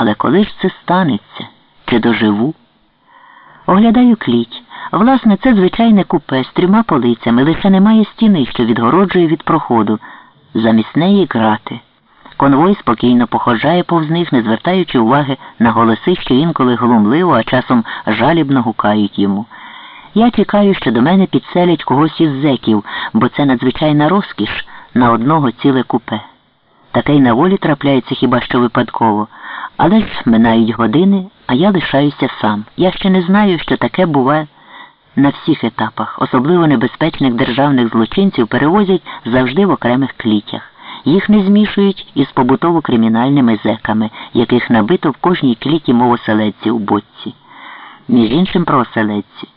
Але коли ж це станеться? Чи доживу? Оглядаю кліть. Власне, це звичайне купе з трьома полицями, лише немає стіни, що відгороджує від проходу. Замість неї грати. Конвой спокійно походжає повз них, не звертаючи уваги на голоси, що інколи глумливо, а часом жалібно гукають йому. Я чекаю, що до мене підселять когось із зеків, бо це надзвичайна розкіш на одного ціле купе. Таке й на волі трапляється хіба що випадково. Але ж минають години, а я лишаюся сам. Я ще не знаю, що таке буває на всіх етапах. Особливо небезпечних державних злочинців перевозять завжди в окремих клітях. Їх не змішують із побутово-кримінальними зеками, яких набито в кожній кліті мов оселедці у боці. Між іншим про оселедці.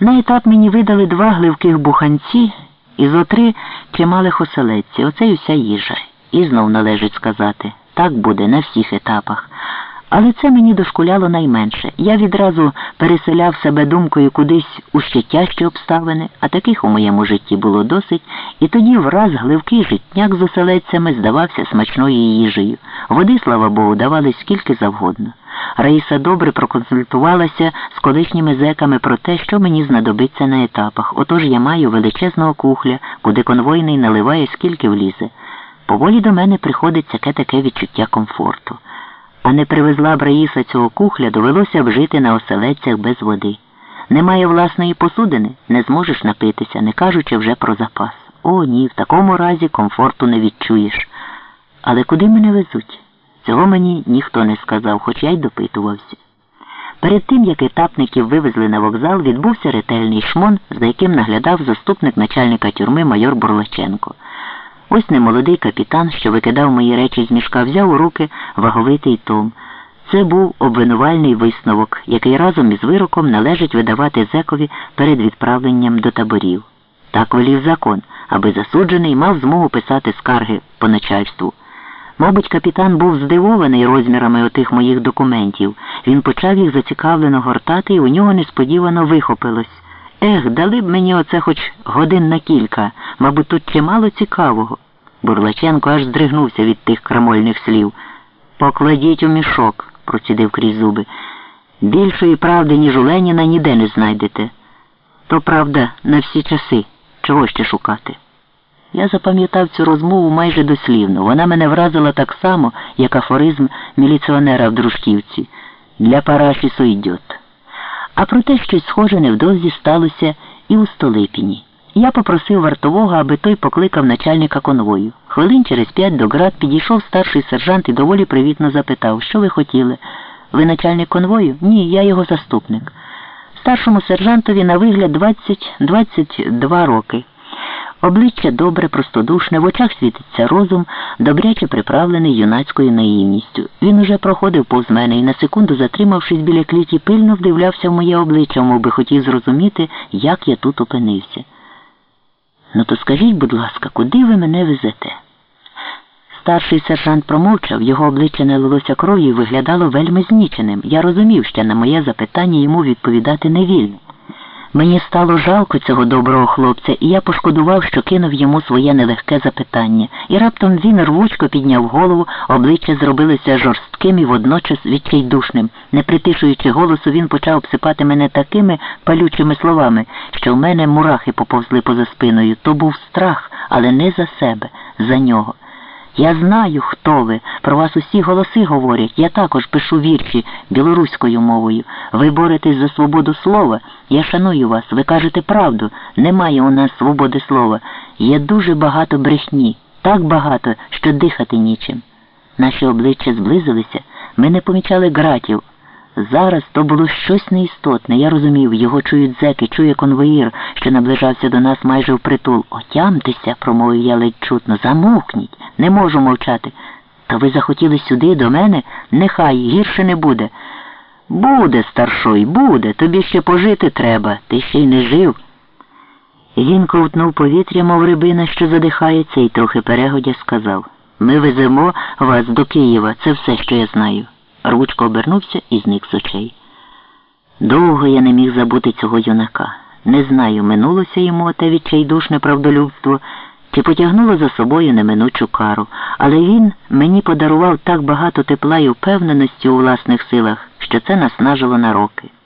На етап мені видали два гливких буханці і зо три чималих оселедці. Оце й уся їжа. І знов належить сказати, так буде на всіх етапах. Але це мені дошкуляло найменше. Я відразу переселяв себе думкою кудись у ще тяжчі обставини, а таких у моєму житті було досить, і тоді враз гливкий житняк з оселедцями здавався смачною їжею. Води, слава Богу, давали скільки завгодно. Раїса добре проконсультувалася з колишніми зеками про те, що мені знадобиться на етапах. Отож я маю величезного кухля, куди конвойний наливає скільки влізе. Поволі до мене приходить таке таке відчуття комфорту. А не привезла б Раїса цього кухля, довелося б жити на оселедцях без води. Немає власної посудини, не зможеш напитися, не кажучи вже про запас. О, ні, в такому разі комфорту не відчуєш. Але куди мене везуть? Цього мені ніхто не сказав, хоч я й допитувався. Перед тим, як етапників вивезли на вокзал, відбувся ретельний шмон, за яким наглядав заступник начальника тюрми майор Бурлаченко. Ось немолодий капітан, що викидав мої речі з мішка, взяв у руки ваговитий том. Це був обвинувальний висновок, який разом із вироком належить видавати зекові перед відправленням до таборів. Так велів закон, аби засуджений мав змогу писати скарги по начальству. Мабуть, капітан був здивований розмірами отих моїх документів. Він почав їх зацікавлено гортати, і у нього несподівано вихопилось. Ех, дали б мені оце хоч годин на кілька, мабуть, тут чимало цікавого. Бурлаченко аж здригнувся від тих крамольних слів. Покладіть у мішок, процідив крізь зуби. Більшої правди, ніж у Леніна, ніде не знайдете. То правда на всі часи. Чого ще шукати? Я запам'ятав цю розмову майже дослівно. Вона мене вразила так само, як афоризм міліціонера в дружківці. Для параші сойдет. А проте щось схоже невдовзі сталося і у Столипіні. Я попросив вартового, аби той покликав начальника конвою. Хвилин через п'ять до град підійшов старший сержант і доволі привітно запитав, що ви хотіли. Ви начальник конвою? Ні, я його заступник. Старшому сержантові на вигляд 20-22 роки. Обличчя добре, простодушне, в очах світиться розум, добряче приправлений юнацькою наївністю. Він уже проходив повз мене і на секунду, затримавшись біля кліті, пильно вдивлявся в моє обличчя, мов би хотів зрозуміти, як я тут опинився. Ну то скажіть, будь ласка, куди ви мене везете? Старший сержант промовчав, його обличчя не лилося кров'ю і виглядало вельми зніченим. Я розумів, що на моє запитання йому відповідати не вільно. Мені стало жалко цього доброго хлопця, і я пошкодував, що кинув йому своє нелегке запитання. І раптом він рвучко підняв голову, обличчя зробилося жорстким і водночас відчайдушним. Не притишуючи голосу, він почав обсипати мене такими палючими словами, що в мене мурахи поповзли поза спиною. То був страх, але не за себе, за нього. Я знаю, хто ви. Про вас усі голоси говорять. Я також пишу вірші білоруською мовою. Ви боретесь за свободу слова. Я шаную вас. Ви кажете правду. Немає у нас свободи слова. Є дуже багато брехні, так багато, що дихати нічим. Наші обличчя зблизилися. Ми не помічали ґратів. Зараз то було щось неістотне. Я розумів, його чують зеки, чує конвоїр, що наближався до нас майже впритул. Отямтеся, промовив я ледь чутно. Замовкніть. Не можу мовчати. Та ви захотіли сюди, до мене? Нехай гірше не буде. Буде, старшой, буде. Тобі ще пожити треба. Ти ще й не жив. Він ковтнув повітря, мов рибина, що задихається, і трохи перегодя сказав Ми веземо вас до Києва. Це все, що я знаю. Рвучко обернувся і зник з очей. Довго я не міг забути цього юнака. Не знаю, минулося йому те відчайдушне правдолюбство чи потягнуло за собою неминучу кару, але він мені подарував так багато тепла і впевненості у власних силах, що це наснажило на роки.